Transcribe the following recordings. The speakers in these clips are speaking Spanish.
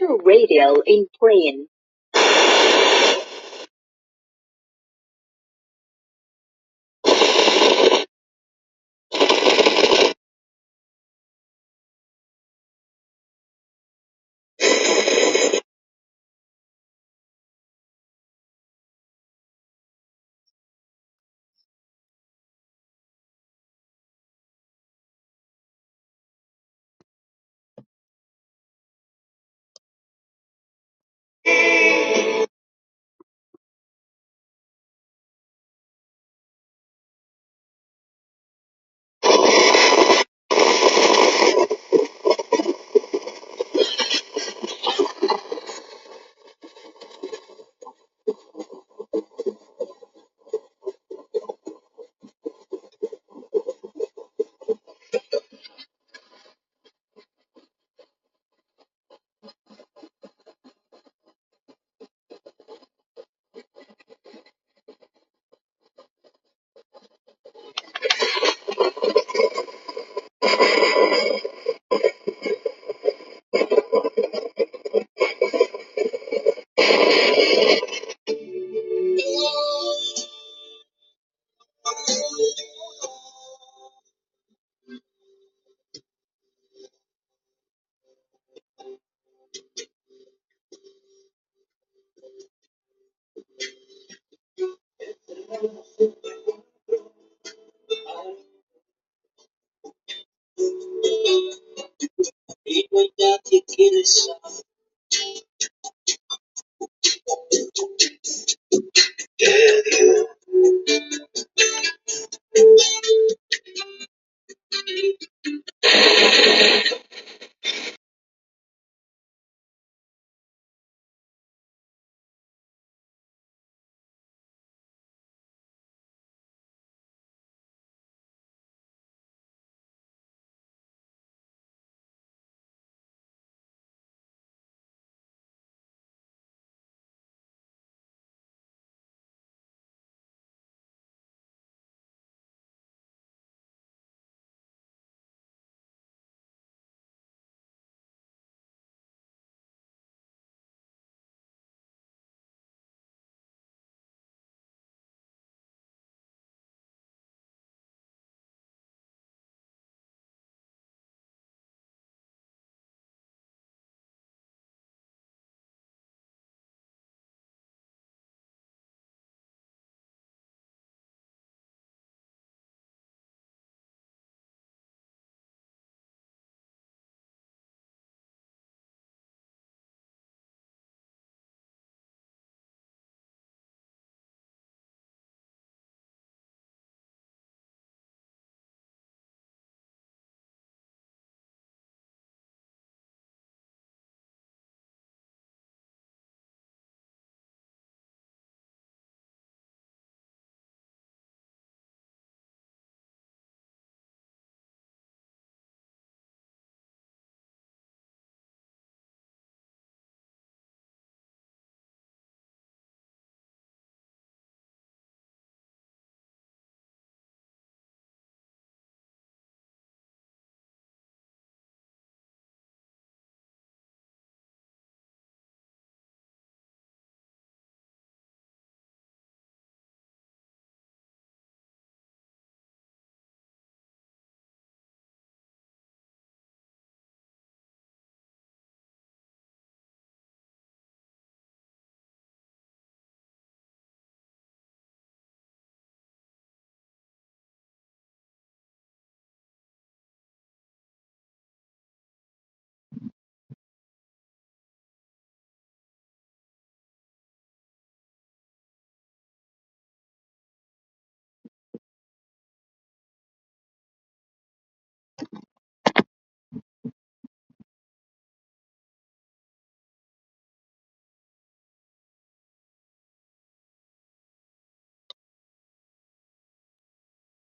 to radio in Plain.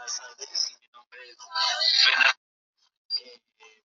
buenas tardes, mi nombre es Fernando. Eh, eh,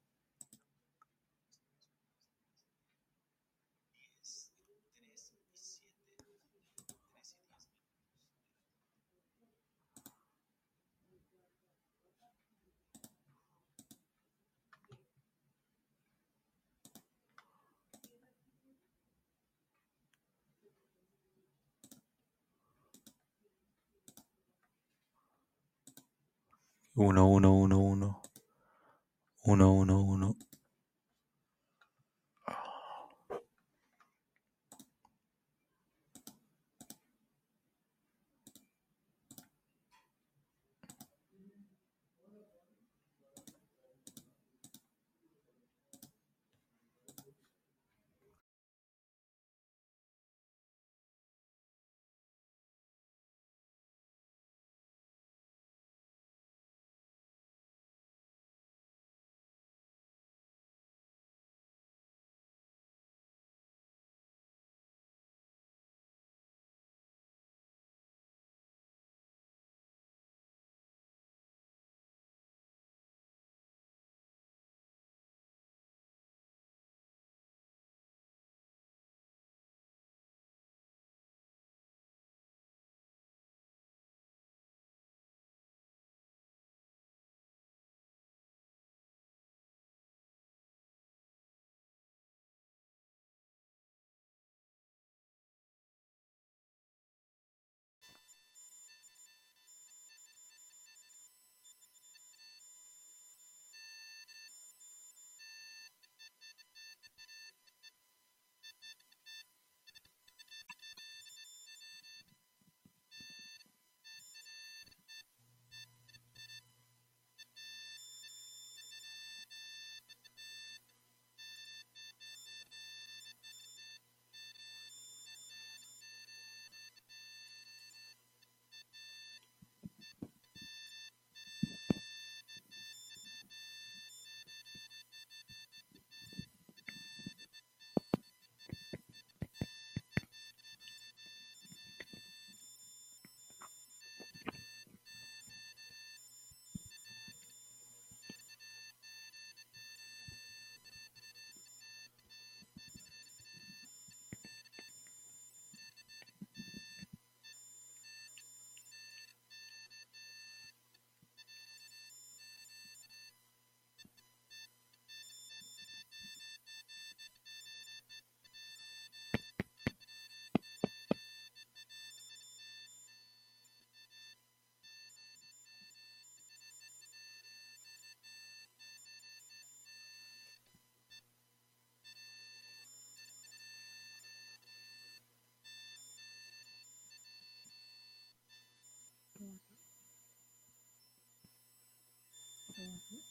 Uno, uno, uno, uno. Uno, uno, uno. Mm-hmm.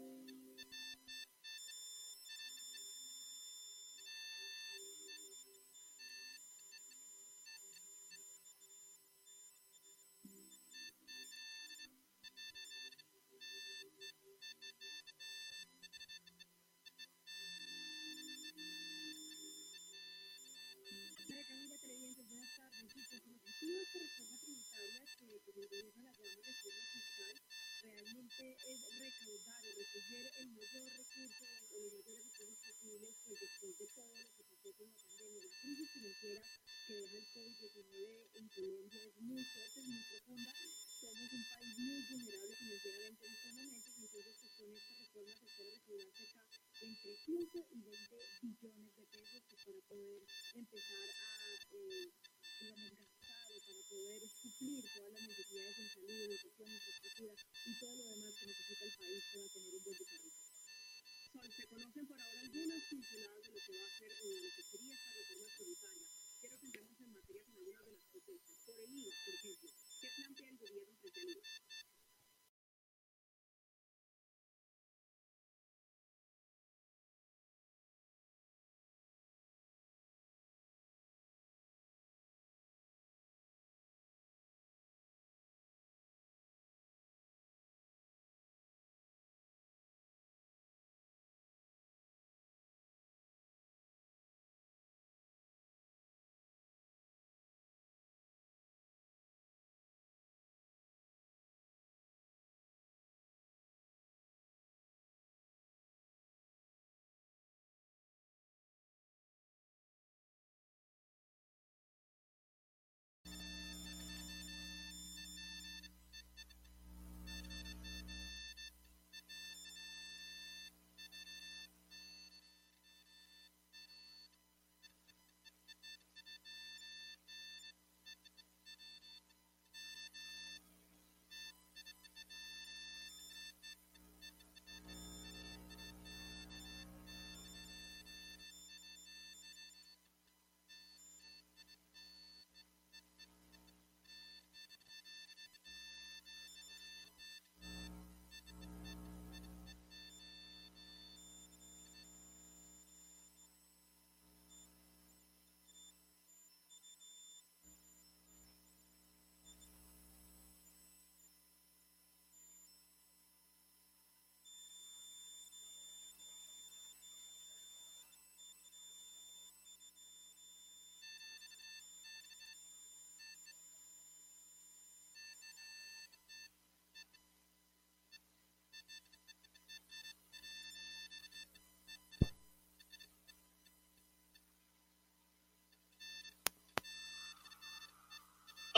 importante es recaudar o recoger el mayor recurso o los mayores recursos posibles pues después de todo lo que pasó con la pandemia, la crisis financiera que deja el COVID-19 conocen por ahora algunas pinceladas de lo que va a ser eh,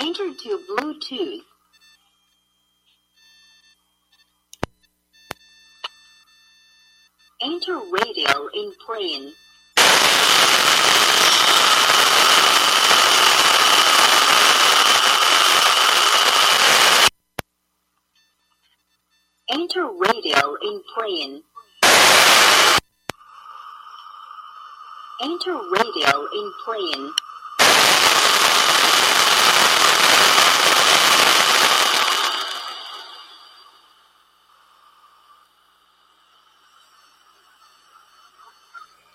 Enter to Bluetooth. Enter radio in plane. Enter radio in plane. Enter radio in plane.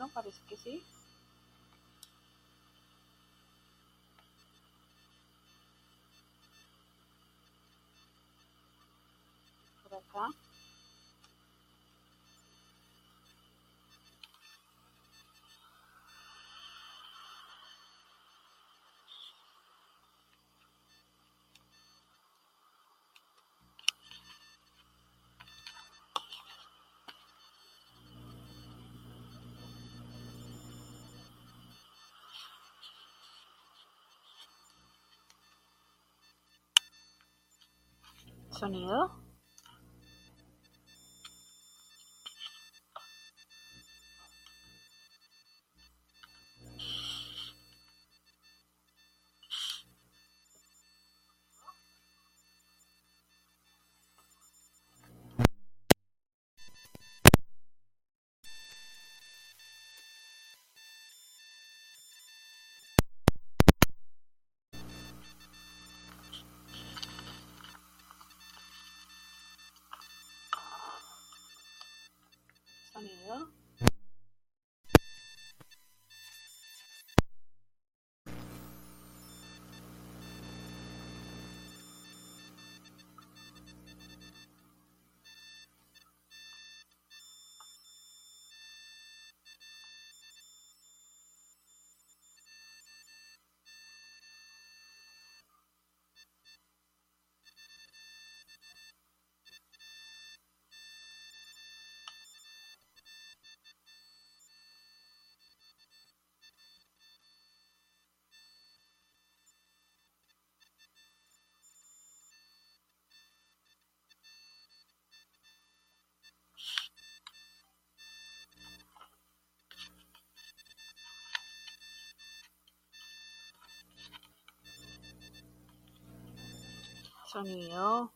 Micrófono? Parece que sí. Por acá. Sonido. 추천이에요.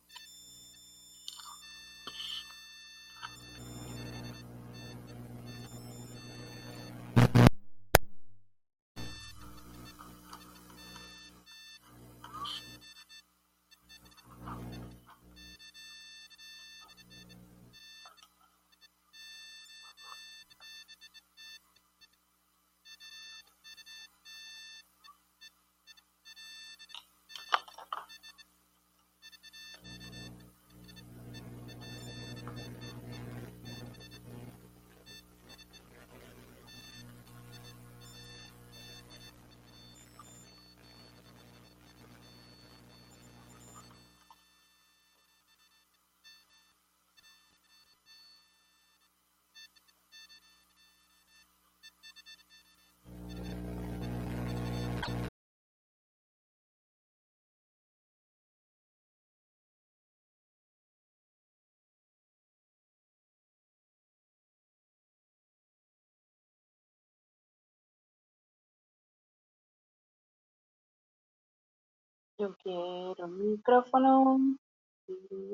Yo quiero un micrófono. Un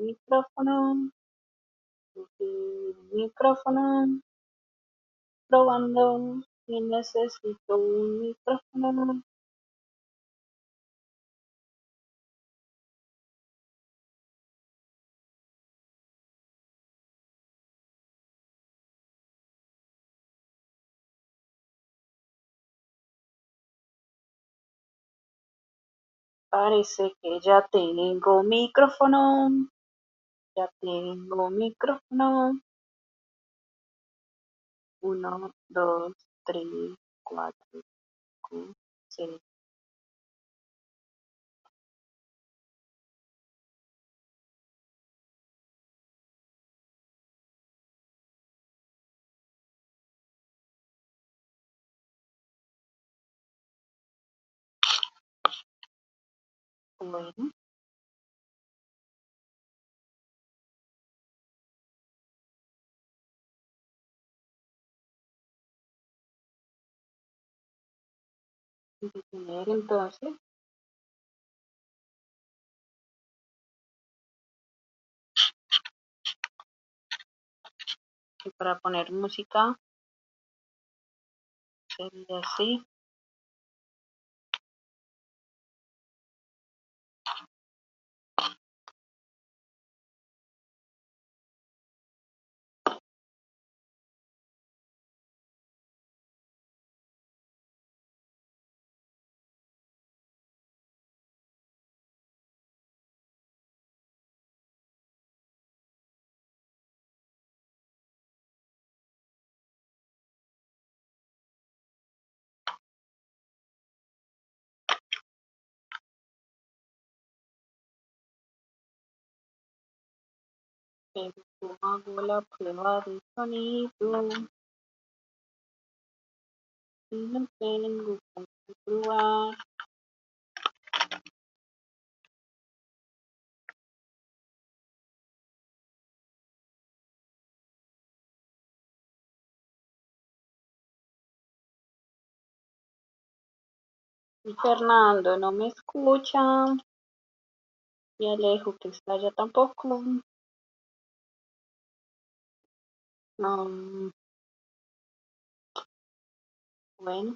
micrófono. Un micrófono. Probando. Y necesito un micrófono. Parece que ya tengo micrófono. Ya tengo micrófono. Uno, dos, tres, cuatro, cinco, seis. Bueno, detener entonces. Y para poner música sería así. Pero hago la prueba de sonido y no tengo probar. Y Fernando no me escucha. Y Alejo que está allá tampoco. No. Bueno,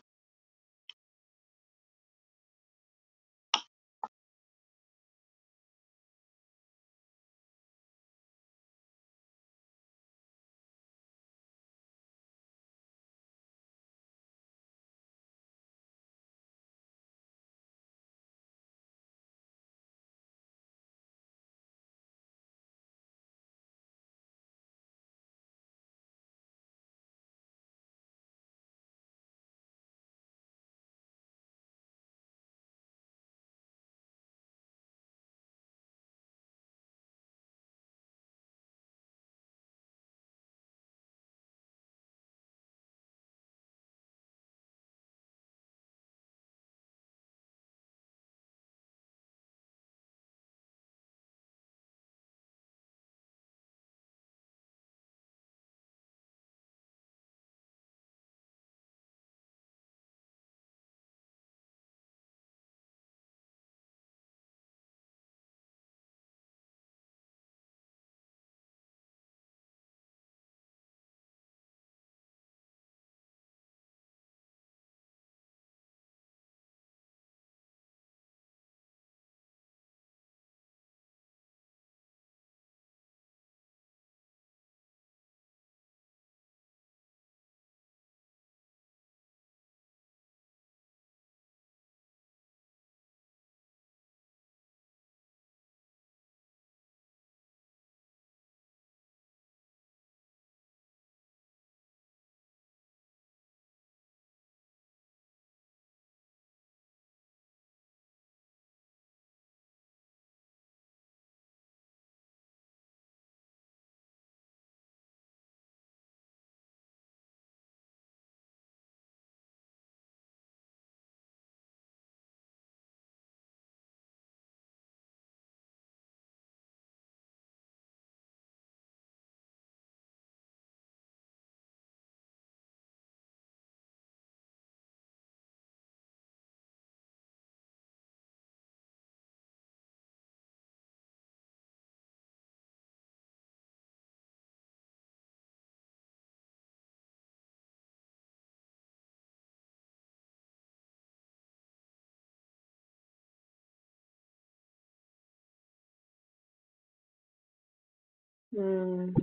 Mm.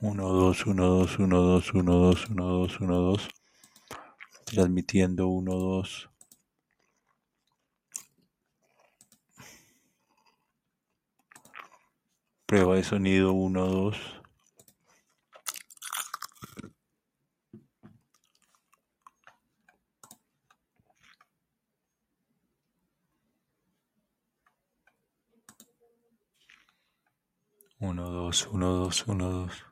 Uno, dos, uno, dos, uno, dos, uno, dos, uno, dos, uno, dos. Transmitiendo uno, dos. Prueba de sonido uno, dos. 1, 2, 1, 2, 1, 2.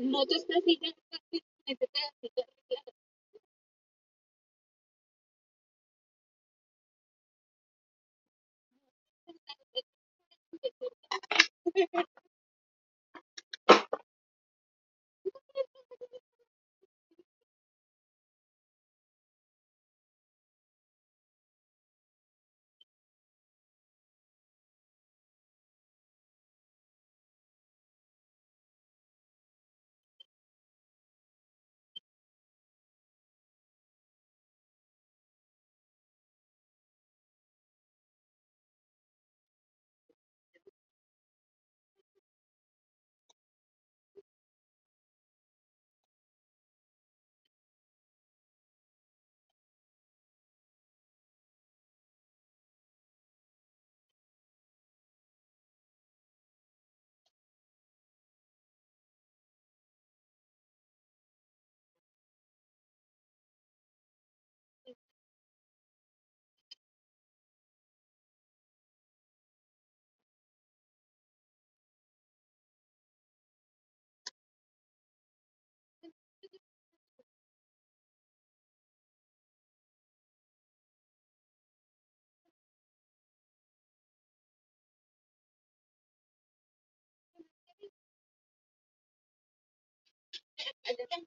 no te estás diciendo que te Kiswahili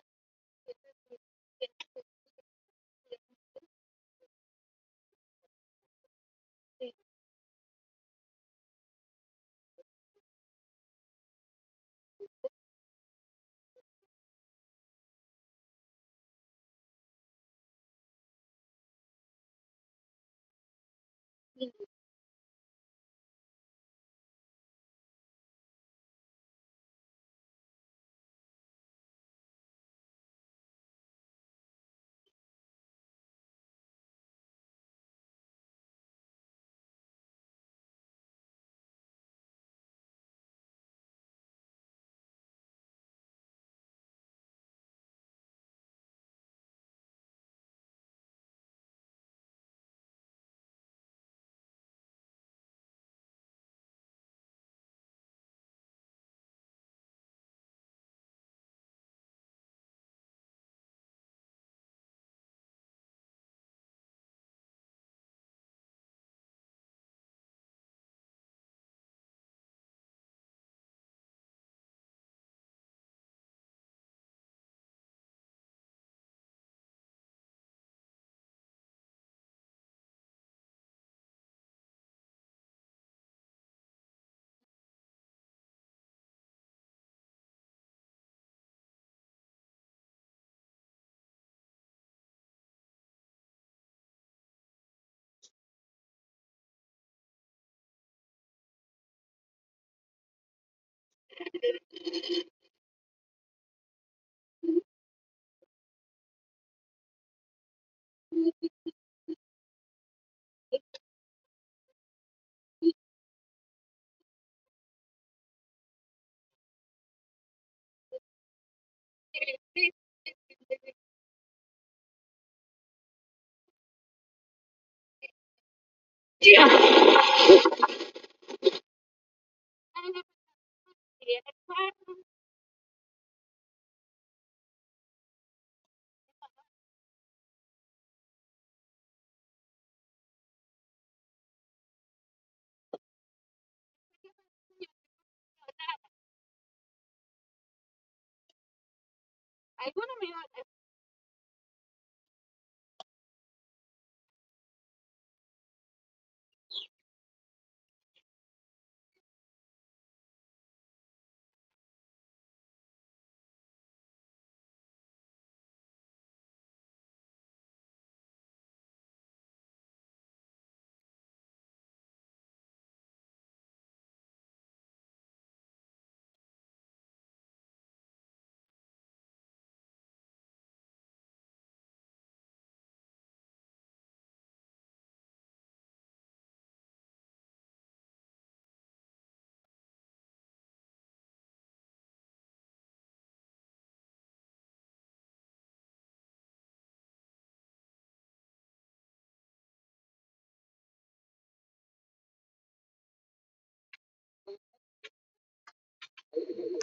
Yeah. Dos, uno, dos. Gracias.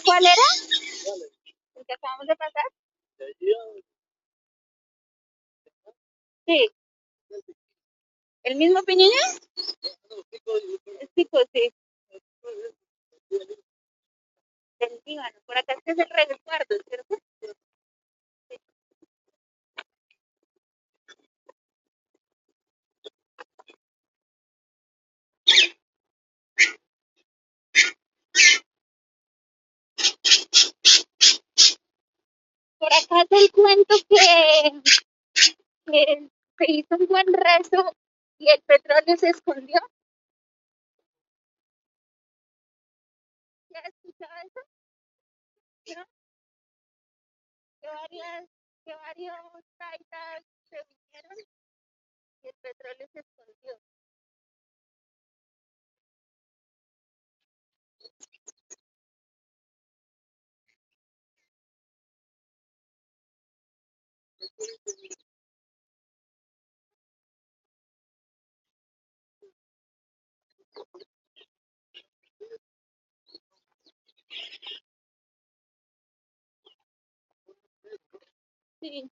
cuál era? see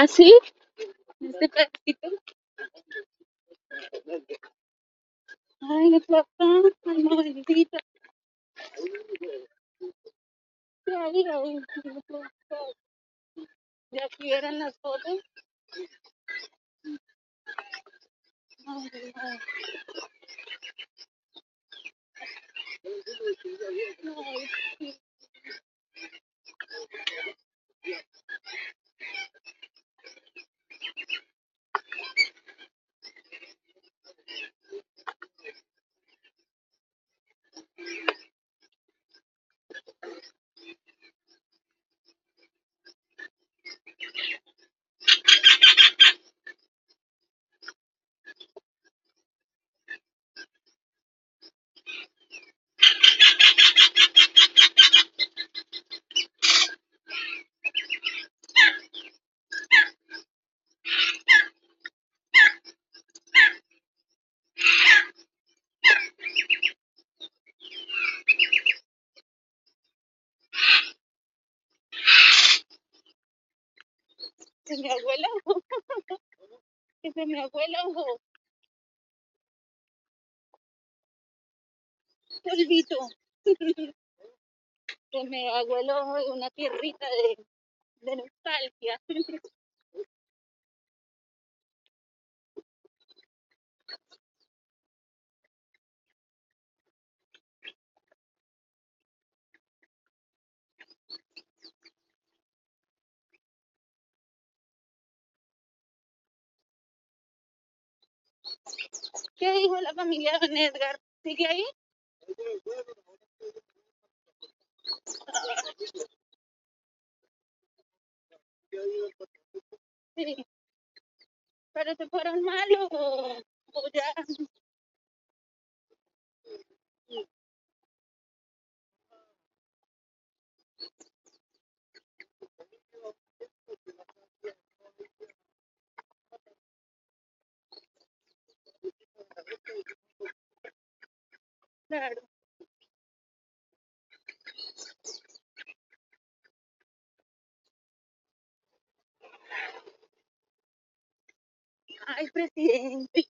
así familia don Edgar sigue ahí. Sí. Pero se fueron malos o, o ya Claro. Ay, presidente.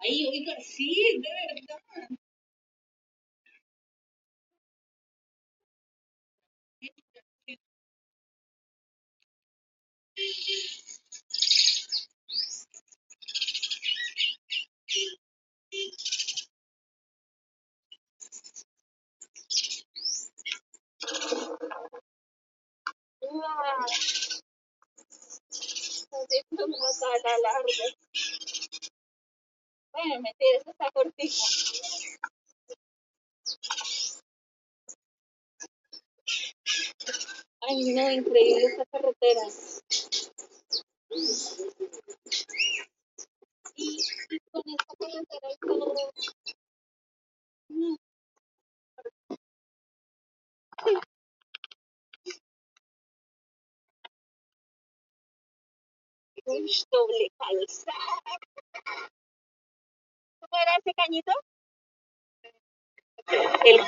Ay, oiga, sí, de verdad. Así como está la larga. Bueno, mentira, eso está cortito. Ay, no, increíble esta carretera. Y con esta carretera y todo. No, uy, doble calzada. ¿Cómo era ese cañito? El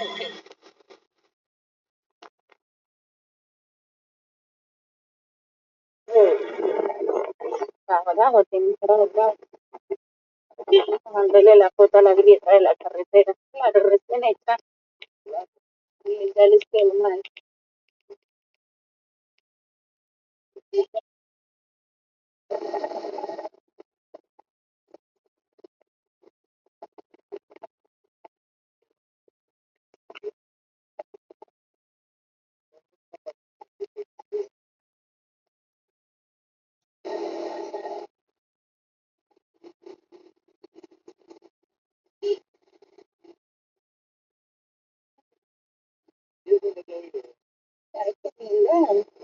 Abajo tiene que estar Mándale la foto a la grieta de la carretera. Claro, recién hecha. Y ya les quedó mal. Ay, qué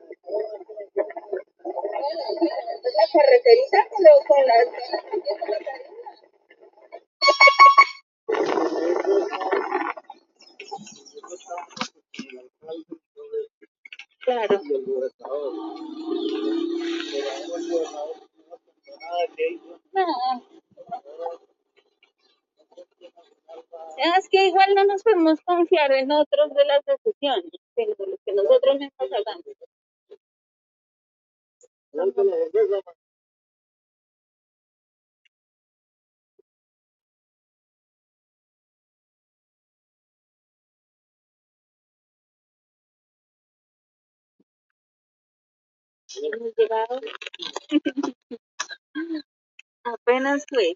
la carreterita pero con la claro. No. Es que igual no nos podemos confiar en otros de las decisiones de lo que nosotros mismos hagamos apenas fue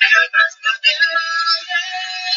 There was nothing wrong there.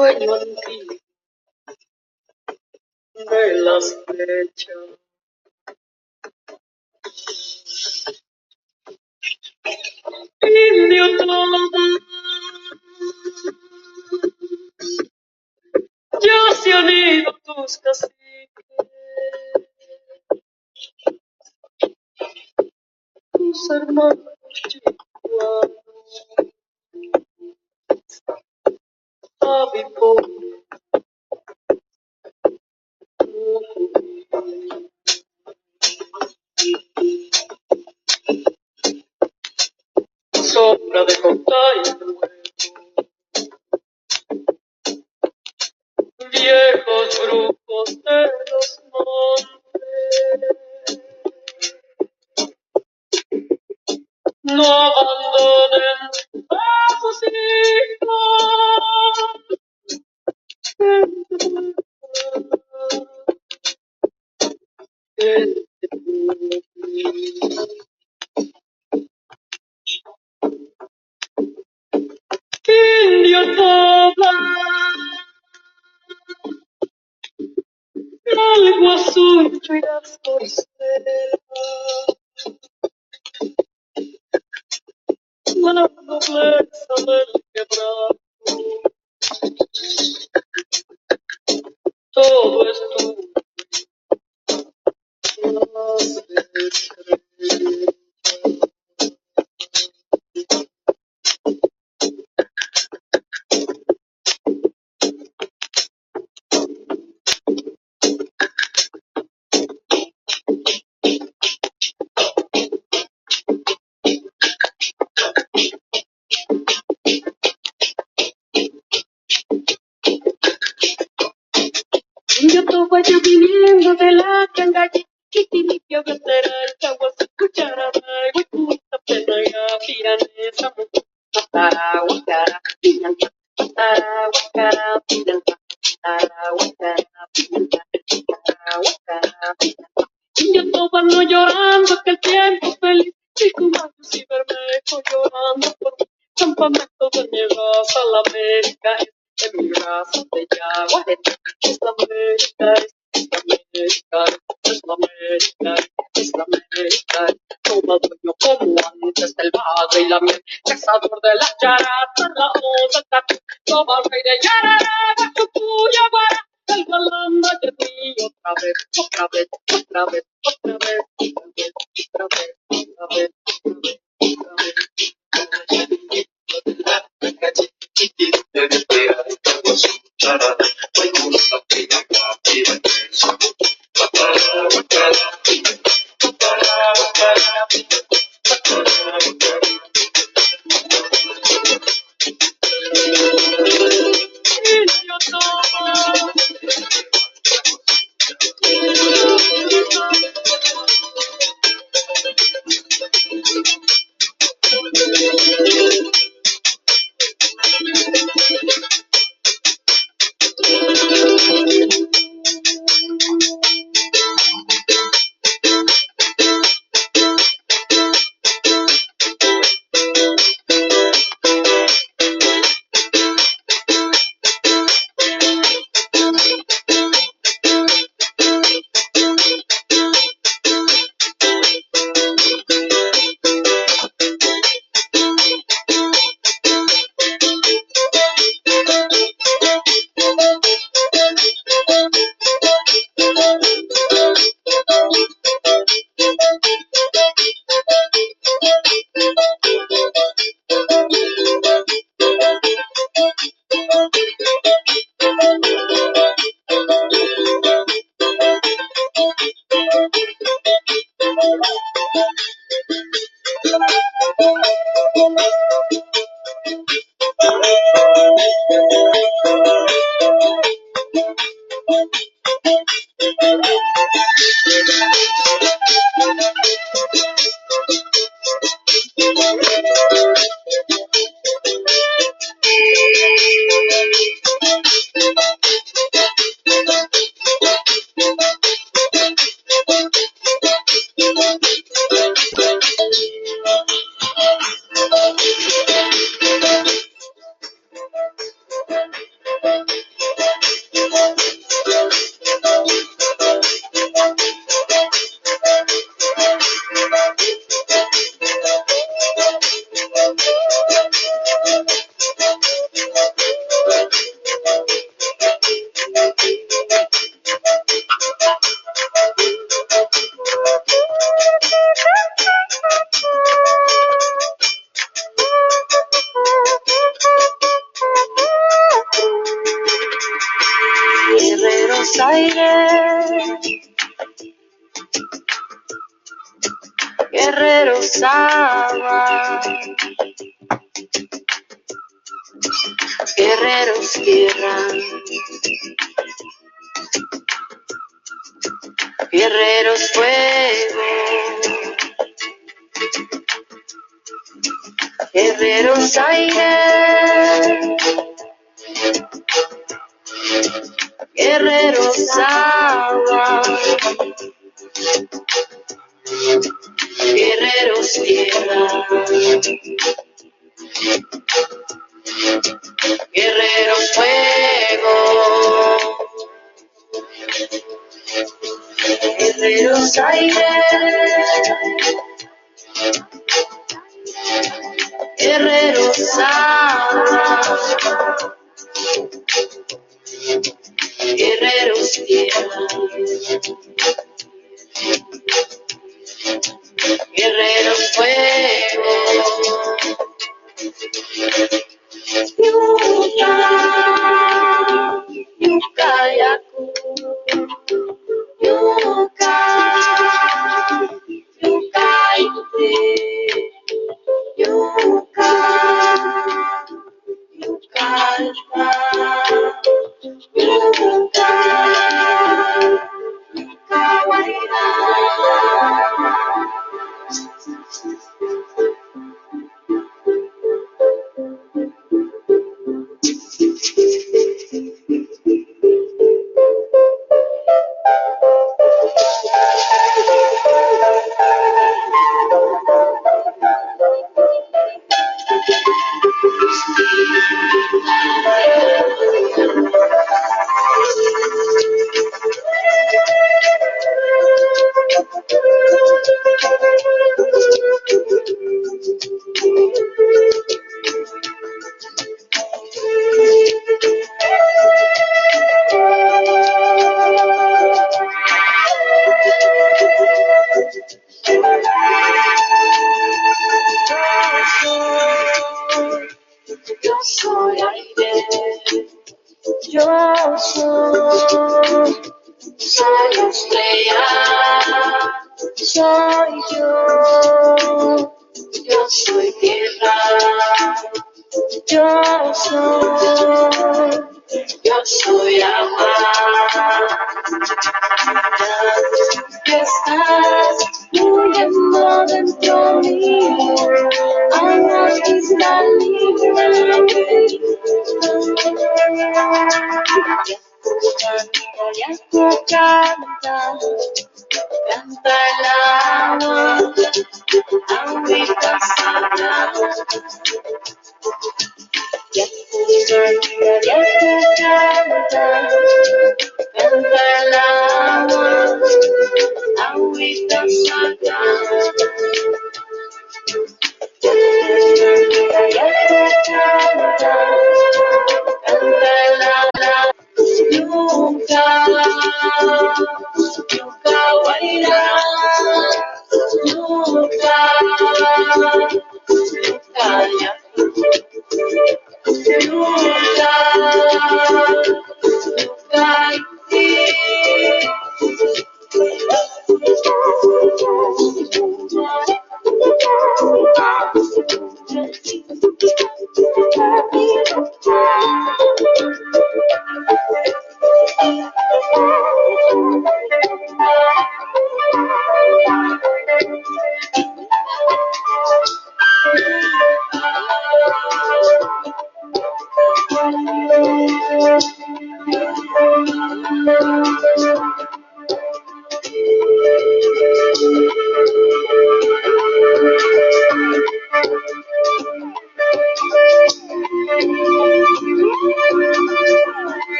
sueño de las flechas. Indio todo, ya se han ido tus casitas. hermanos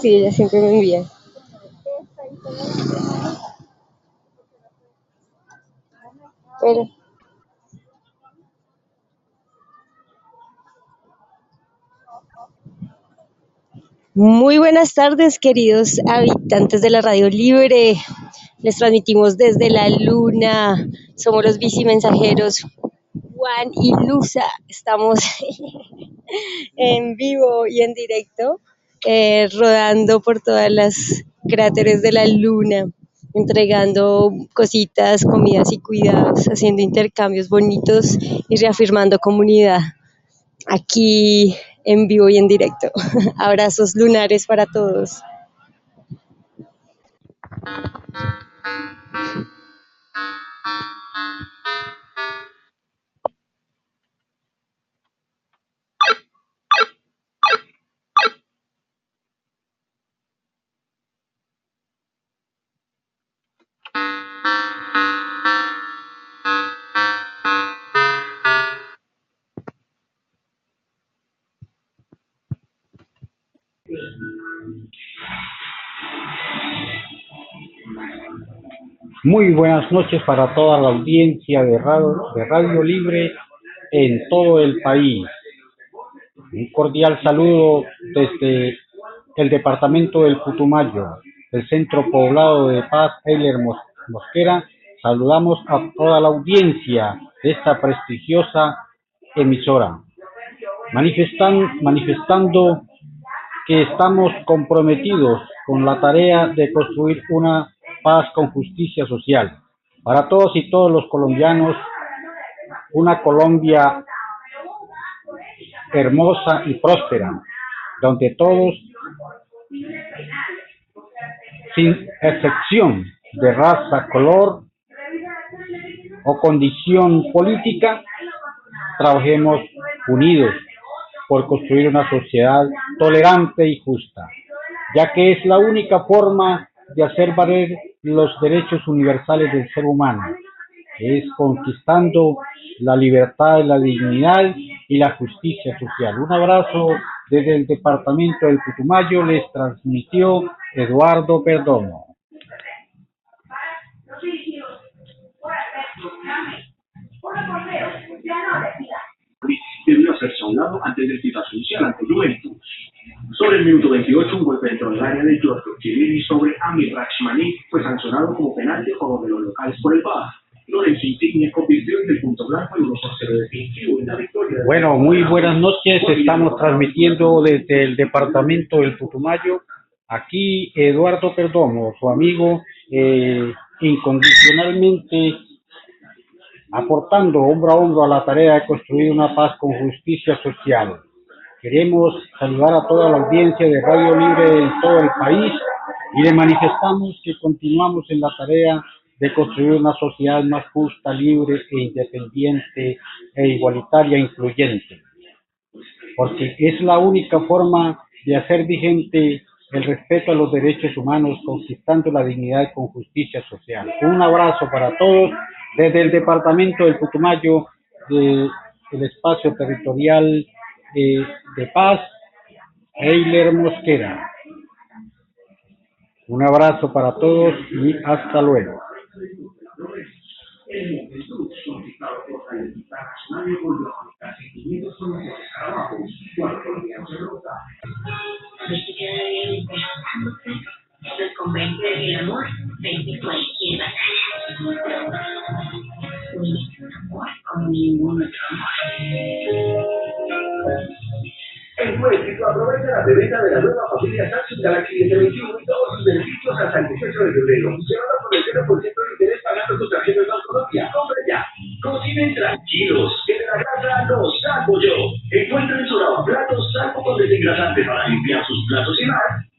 Así, ella siempre me envía. Muy buenas tardes, queridos habitantes de la Radio Libre. Les transmitimos desde la luna. Somos los bicimensajeros Juan y Luza. Estamos en vivo y en directo, eh, rodando por todas las cráteres de la luna, entregando cositas, comidas y cuidados, haciendo intercambios bonitos y reafirmando comunidad aquí en vivo y en directo. Abrazos lunares para todos. Muy buenas noches para toda la audiencia de Radio, de Radio Libre en todo el país. Un cordial saludo desde el departamento del Putumayo, el centro poblado de Paz, Eiler Mos- Mosquera. Saludamos a toda la audiencia de esta prestigiosa emisora, manifestan, manifestando que estamos comprometidos con la tarea de construir una paz con justicia social. Para todos y todos los colombianos, una Colombia hermosa y próspera, donde todos, sin excepción de raza, color o condición política, trabajemos unidos por construir una sociedad tolerante y justa, ya que es la única forma de hacer valer los derechos universales del ser humano, es conquistando la libertad, la dignidad y la justicia social. Un abrazo desde el departamento del Putumayo les transmitió Eduardo Perdomo. ser saudado antes titazo inicial ante Juventus. Sobre el minuto 28, un golpe dentro del área de Giorgio Chiellini sobre Amir Rachmani fue sancionado como penalti a favor de los locales por el VAR. Lorenzo Insigne convirtió en el punto blanco y 1 por 0 definitivo en la victoria. Bueno, muy buenas noches. Estamos transmitiendo desde el departamento del Putumayo. Aquí Eduardo Perdomo, su amigo, eh, incondicionalmente aportando hombro a hombro a la tarea de construir una paz con justicia social. Queremos saludar a toda la audiencia de Radio Libre en todo el país y le manifestamos que continuamos en la tarea de construir una sociedad más justa, libre e independiente e igualitaria incluyente. Porque es la única forma de hacer vigente el respeto a los derechos humanos, conquistando la dignidad con justicia social. Un abrazo para todos desde el departamento del Putumayo, del espacio territorial eh, de paz, Eiler Mosquera. Un abrazo para todos y hasta luego. La preventa de la nueva familia Samsung Galaxy S21 y todos sus beneficios hasta el 18 de febrero. Lleva por el 0% de interés pagando tu tarjeta de Banco Colombia. ¡Compra ya! Cocinen tranquilos, de la casa los saco yo. Encuentren su lavaplatos saco con desengrasante para limpiar sus platos y más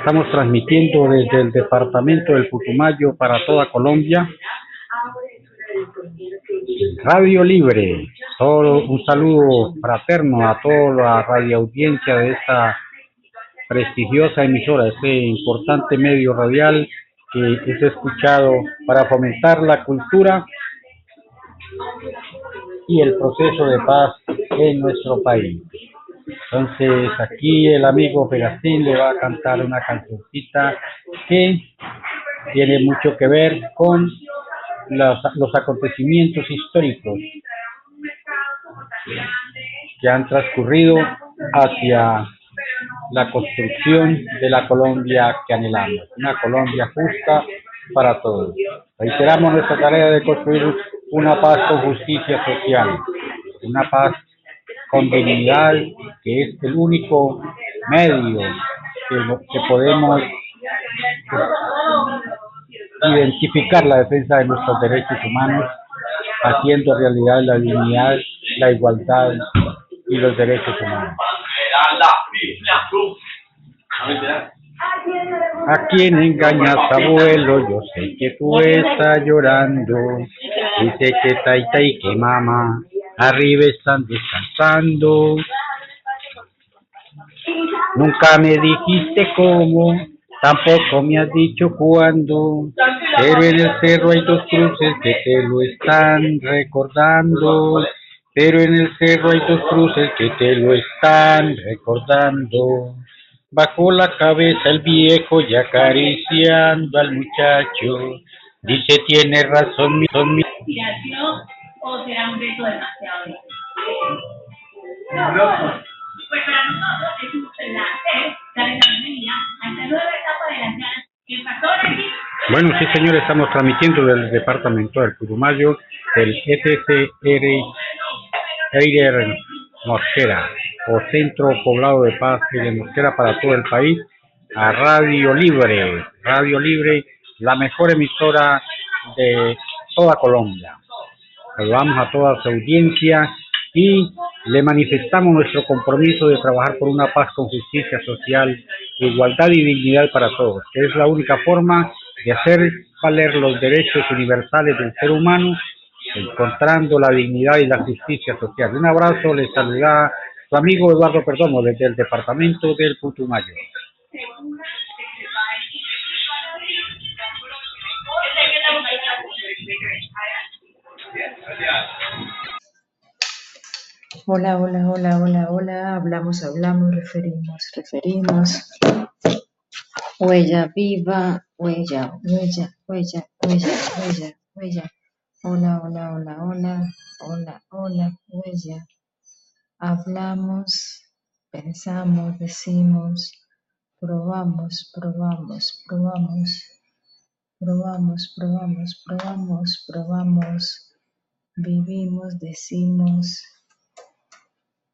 Estamos transmitiendo desde el departamento del Putumayo para toda Colombia. Radio Libre. Todo, un saludo fraterno a toda la radioaudiencia de esta prestigiosa emisora, este importante medio radial que es escuchado para fomentar la cultura y el proceso de paz en nuestro país. Entonces aquí el amigo Pegastín le va a cantar una cancioncita que tiene mucho que ver con los, los acontecimientos históricos que han transcurrido hacia la construcción de la Colombia que anhelamos, una Colombia justa para todos. Reiteramos nuestra tarea de construir una paz con justicia social, una paz con dignidad, que es el único medio que, podemos identificar la defensa de nuestros derechos humanos, haciendo realidad la dignidad la igualdad y los derechos humanos. ¿A quién engañas, abuelo? Yo sé que tú estás llorando. Dice que taita y que mamá arriba están descansando. Nunca me dijiste cómo, tampoco me has dicho cuándo. Pero en el cerro hay dos cruces que te lo están recordando. Pero en el cerro hay dos cruces que te lo están recordando. Bajó la cabeza el viejo y acariciando al muchacho. Dice, tiene razón, son mi... o será un reto demasiado? Pues para nosotros es un placer darles la bienvenida a esta nueva etapa de las ganas que pasó aquí. Bueno, sí, señor, estamos transmitiendo desde el departamento del Putumayo, del FCR Eider Mosquera, o Centro Poblado de Paz de Mosquera para todo el país, a Radio Libre, Radio Libre, la mejor emisora de toda Colombia. Saludamos a toda su audiencia y le manifestamos nuestro compromiso de trabajar por una paz con justicia social, igualdad y dignidad para todos, que es la única forma de hacer valer los derechos universales del ser humano, encontrando la dignidad y la justicia social. Un abrazo, les saluda su amigo Eduardo Perdomo desde el departamento del Putumayo. Hola, hola, hola, hola, hola. Hablamos, hablamos, referimos, referimos. Huella viva, huella, huella, huella, huella, huella, huella. Hola, hola, hola, hola, hola, hola, huella. Hablamos, pensamos, decimos, probamos, probamos, probamos, probamos, probamos, probamos, probamos, vivimos, decimos.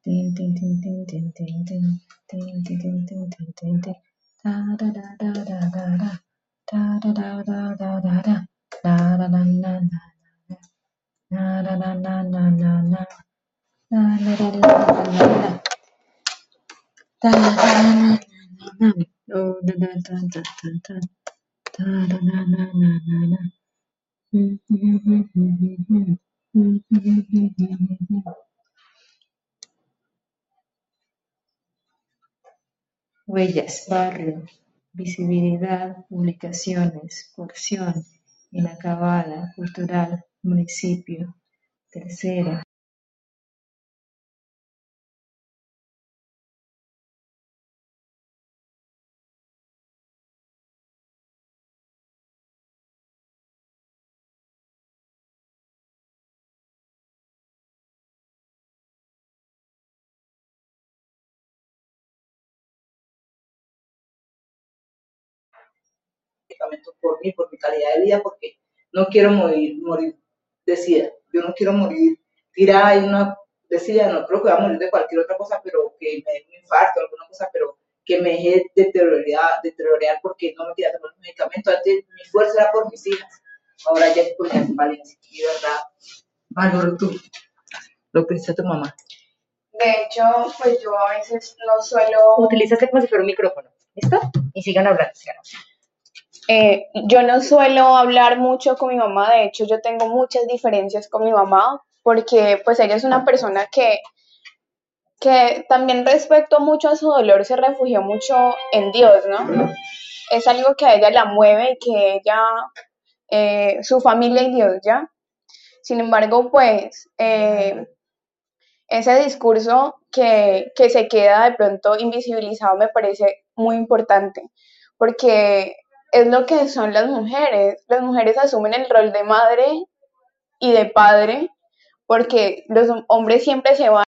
Tin, tin, tin, tin, tin, tin, tin, tin, tin, tin, tin, tin, tin, tin. Ta, da, da, da, da, da, da. Ta, da, da, da, da, da, da. Da, da, da, na, na, na. Na, da, da, na, na, na, na. Na, da, da, da, da, da, da. Da, da, da, na, na, na, na. Oh, da, da, da, da, da, da. Da, da, na, na, na, na, na. Mm, mm, mm, mm, mm, mm. Mm, mm, mm, mm, mm, mm. Huellas, barrio, visibilidad, publicaciones, porción, inacabada, cultural, municipio, tercera. Medicamentos por mí, por mi calidad de vida, porque no quiero morir, morir de SIDA. Yo no quiero morir tirada en una de SIDA, no creo que voy a morir de cualquier otra cosa, pero que me dé un infarto, alguna cosa, pero que me deje deteriorar, deteriorar porque no me quería tomar los medicamentos. Antes mi fuerza era por mis hijas, ahora ya es por mi Valencia. Y de verdad, valoro tú lo que dice tu mamá. De hecho, pues yo a veces no suelo... Utilízate como si fuera un micrófono. ¿Listo? Y sigan hablando. sigan hablando. Eh, yo no suelo hablar mucho con mi mamá, de hecho yo tengo muchas diferencias con mi mamá porque pues ella es una persona que, que también respecto mucho a su dolor se refugió mucho en Dios, ¿no? Es algo que a ella la mueve y que ella, eh, su familia y Dios, ¿ya? Sin embargo, pues eh, ese discurso que, que se queda de pronto invisibilizado me parece muy importante porque es lo que son las mujeres. Las mujeres asumen el rol de madre y de padre porque los hombres siempre se van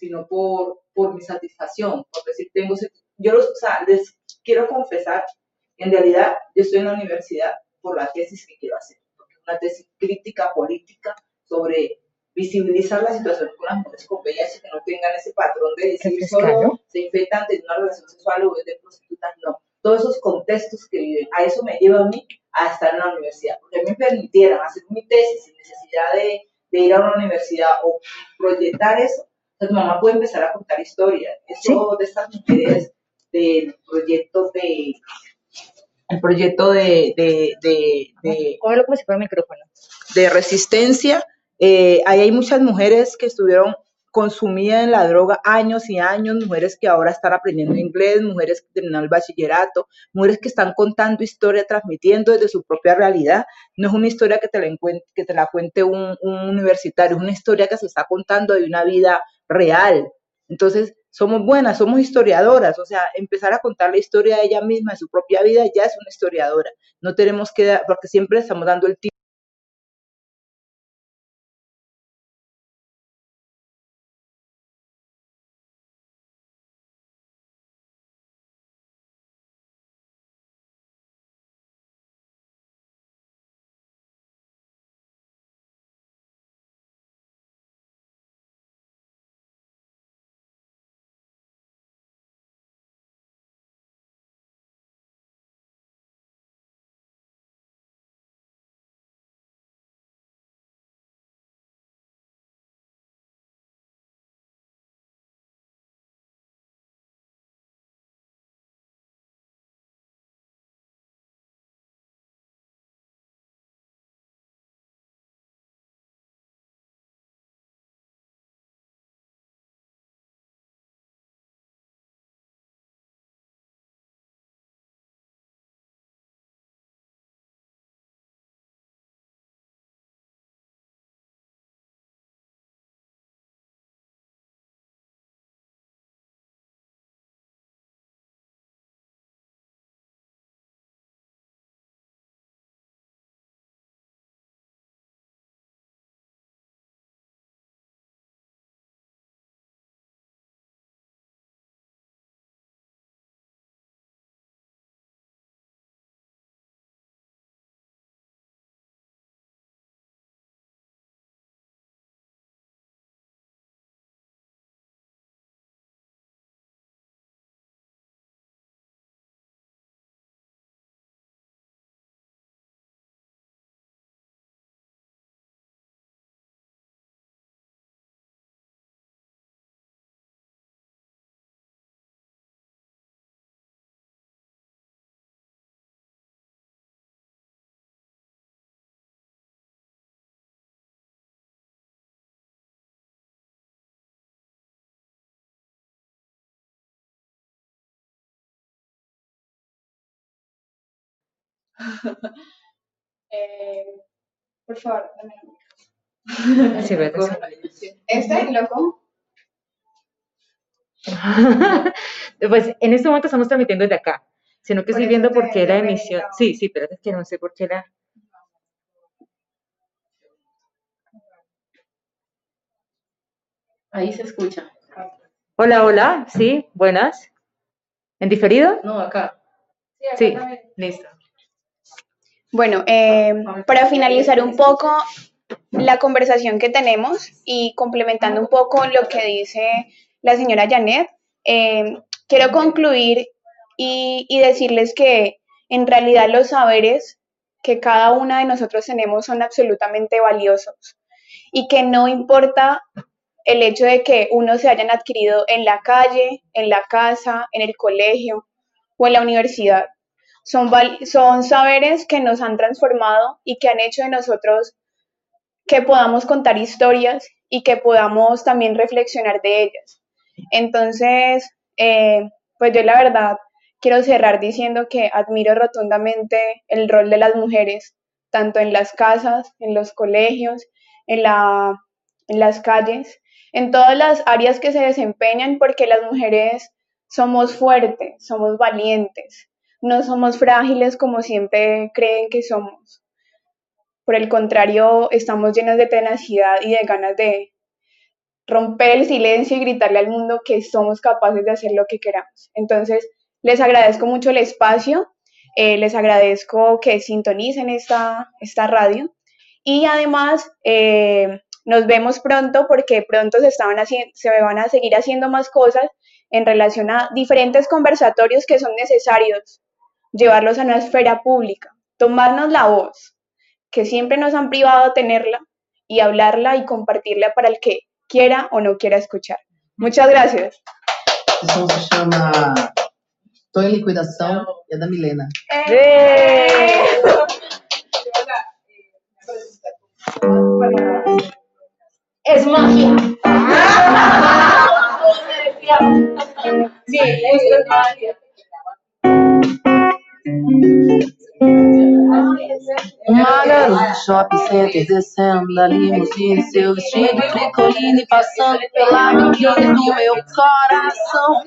sino por, por mi satisfacción, por decir, tengo, yo los, o sea, les quiero confesar, en realidad yo estoy en la universidad por la tesis que quiero hacer, porque es una tesis crítica política sobre visibilizar la situación con las mujeres con VIH que no tengan ese patrón de decir solo se infectan de una relación sexual o de prostitutas, no. Todos esos contextos que viven, a eso me lleva a mí a estar en la universidad, porque me permitieran hacer mi tesis sin necesidad de, de ir a una universidad o proyectar eso, entonces mamá puede empezar a contar historias. Eso de estas mujeres del proyecto de el proyecto de, de, de, de, como si fuera un micrófono. de resistencia, eh, ahí hay muchas mujeres que estuvieron consumidas en la droga años y años, mujeres que ahora están aprendiendo inglés, mujeres que terminaron el bachillerato, mujeres que están contando historia, transmitiendo desde su propia realidad. No es una historia que te la, que te la cuente un, un universitario, es una historia que se está contando de una vida real. Entonces, somos buenas, somos historiadoras, o sea, empezar a contar la historia de ella misma, de su propia vida, ya es una historiadora. No tenemos que, porque siempre estamos dando el tiempo. Eh, por favor, dame micro. Sí. ¿Este, loco? pues en este momento estamos transmitiendo desde acá, sino que Por estoy viendo por qué la emisión. Sí, sí, pero es que no sé por qué la. Ahí se escucha. Hola, hola, sí, buenas. ¿En diferido? No, acá. Sí, listo. Bueno, eh, para finalizar un poco la conversación que tenemos y complementando un poco lo que dice la señora Janet, eh, quiero concluir y, y decirles que en realidad los saberes que cada una de nosotros tenemos son absolutamente valiosos y que no importa el hecho de que unos se hayan adquirido en la calle, en la casa, en el colegio o en la universidad. Son, son saberes que nos han transformado y que han hecho de nosotros que podamos contar historias y que podamos también reflexionar de ellas. Entonces, eh, pues yo la verdad quiero cerrar diciendo que admiro rotundamente el rol de las mujeres, tanto en las casas, en los colegios, en, la, en las calles, en todas las áreas que se desempeñan, porque las mujeres somos fuertes, somos valientes, no somos frágiles como siempre creen que somos. Por el contrario, estamos llenas de tenacidad y de ganas de romper el silencio y gritarle al mundo que somos capaces de hacer lo que queramos. Entonces, les agradezco mucho el espacio, eh, les agradezco que sintonicen esta, esta radio y además eh, nos vemos pronto porque pronto se, estaban se van a seguir haciendo más cosas en relación a diferentes conversatorios que son necesarios, llevarlos a una esfera pública, tomarnos la voz, que siempre nos han privado de tenerla y hablarla y compartirla para el que quiera o no quiera escuchar. Muchas gracias. Som se chama Tô em Liquidação e é da Milena. Es magia. Sí, es magia. Uma garota no shopping center descendo da limusine Seu vestido tricoline passando pela biquíni do meu coração.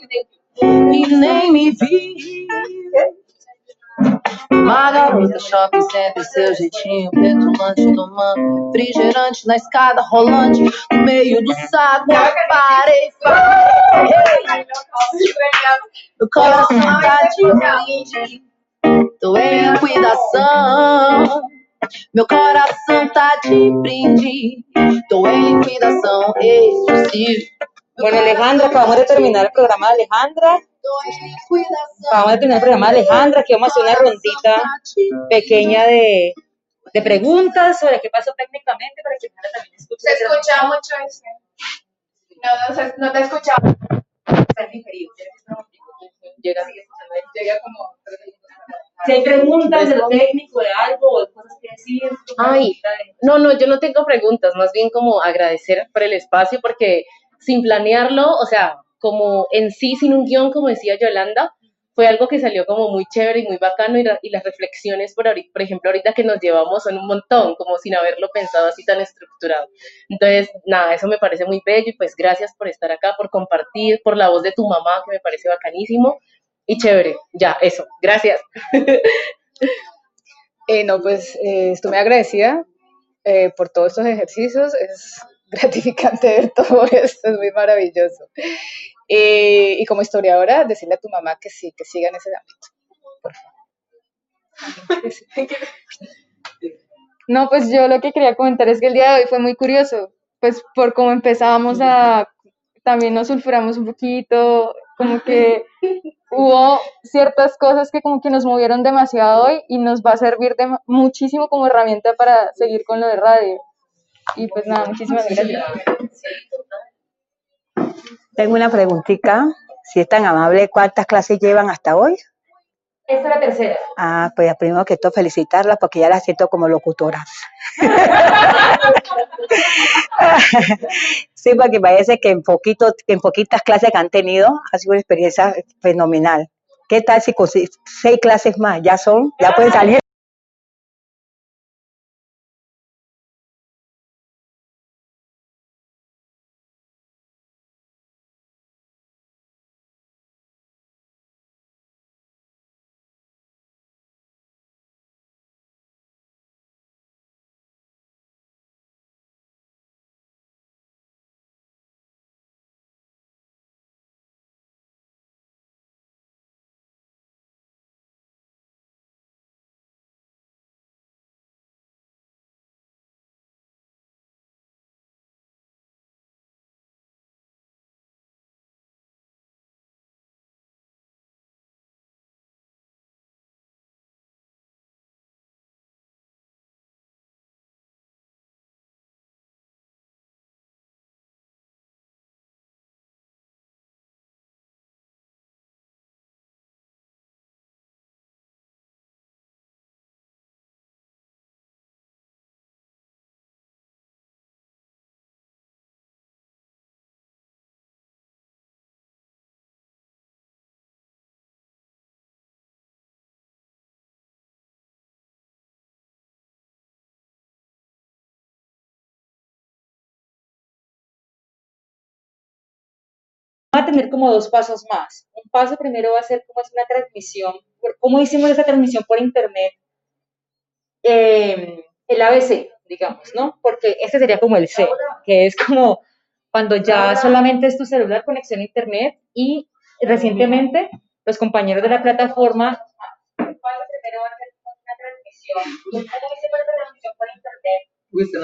E nem me vi. Uma garota shopping center Seu jeitinho petulante Tomando refrigerante na escada rolante No meio do saguão Parei, parei Meu coração tá de brinde Em liquidação. Meu coração tá de brinde. Tô em liquidação exclusiva. Bueno, Alejandra, acabamos de terminar el programa de Alejandra. Acabamos de terminar el programa de Alejandra. Aquí vamos a hacer una rondita pequeña de, de preguntas sobre qué pasó técnicamente para que Alejandra también escuche. Se escucha mucho ese. No, no, se- no te escuchaba. Está diferido. Llega, llega como... Si hay preguntas de lo técnico, de algo, o de cosas que decir. Ay, no, no, yo no tengo preguntas, más bien como agradecer por el espacio, porque sin planearlo, o sea, como en sí, sin un guion, como decía Yolanda, fue algo que salió como muy chévere y muy bacano, y, la- y las reflexiones, por, ahorita, por ejemplo, ahorita que nos llevamos son un montón, como sin haberlo pensado así tan estructurado. Entonces, nada, eso me parece muy bello, y pues gracias por estar acá, por compartir, por la voz de tu mamá, que me parece bacanísimo, y chévere, ya, eso, gracias. Eh, no, pues eh, estoy muy agradecida eh, por todos estos ejercicios. Es gratificante ver todo esto, es muy maravilloso. Eh, y como historiadora, decirle a tu mamá que sí, que siga en ese ámbito. Por favor. No, pues yo lo que quería comentar es que el día de hoy fue muy curioso, pues por cómo empezábamos a, también nos sulfuramos un poquito, como que hubo ciertas cosas que como que nos movieron demasiado hoy y nos va a servir de muchísimo como herramienta para seguir con lo de radio. Y pues nada, muchísimas gracias. Tengo una preguntita, si es tan amable, ¿cuántas clases llevan hasta hoy? Esta es la tercera. Ah, pues primero que todo felicitarlas porque ya las siento como locutoras. Sí, porque parece que en poquito, en poquitas clases que han tenido ha sido una experiencia fenomenal. ¿Qué tal si seis clases más ya son, ya pueden salir? Va a tener como dos pasos más. Un paso primero va a ser cómo es una transmisión, por- cómo hicimos esa transmisión por internet, eh, el ABC, digamos, ¿no? Porque este sería como el C, que es como cuando ya solamente es tu celular, conexión a internet y recientemente los compañeros de la plataforma Uy, están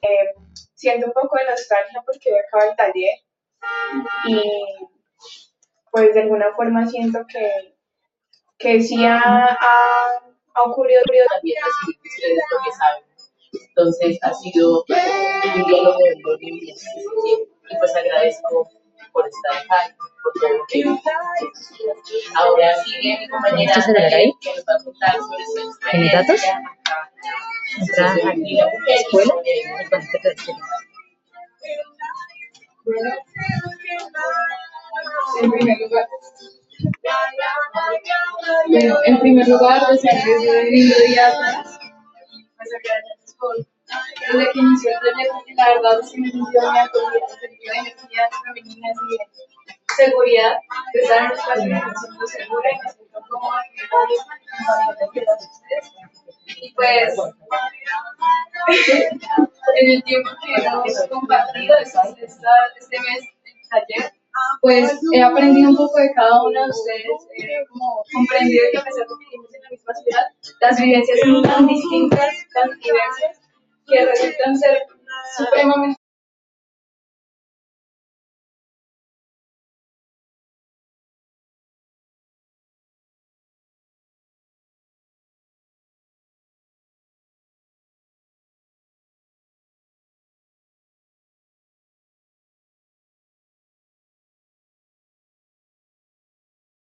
Eh, siento un poco de nostalgia porque voy acaba el taller y pues de alguna forma siento que que sí ha, ha, ha ocurrido también recibir de ustedes lo que saben. Entonces ha sido un diálogo muy bien. Y pues agradezco por estar acá, por todo lo que Ahora sigue mi compañera que nos va a contar sobre su ¿En mis datos? experiencia. Entrada aquí, escuela, de escuela. En primer lugar, bueno, en primer lugar, lindo día a todas. Pues desde que inició el porque la verdad es que me sentí muy acogida, sentí de energías femeninas y de seguridad, de estar en un espacio que me siento segura y me siento cómoda y feliz con todas ustedes. Y pues, en el tiempo que hemos compartido este, este mes de taller, pues he aprendido un poco de cada uno de ustedes, he como comprendido que a pesar de que vivimos en la misma ciudad, las vivencias son tan distintas, tan diversas, que resultan ser supremamente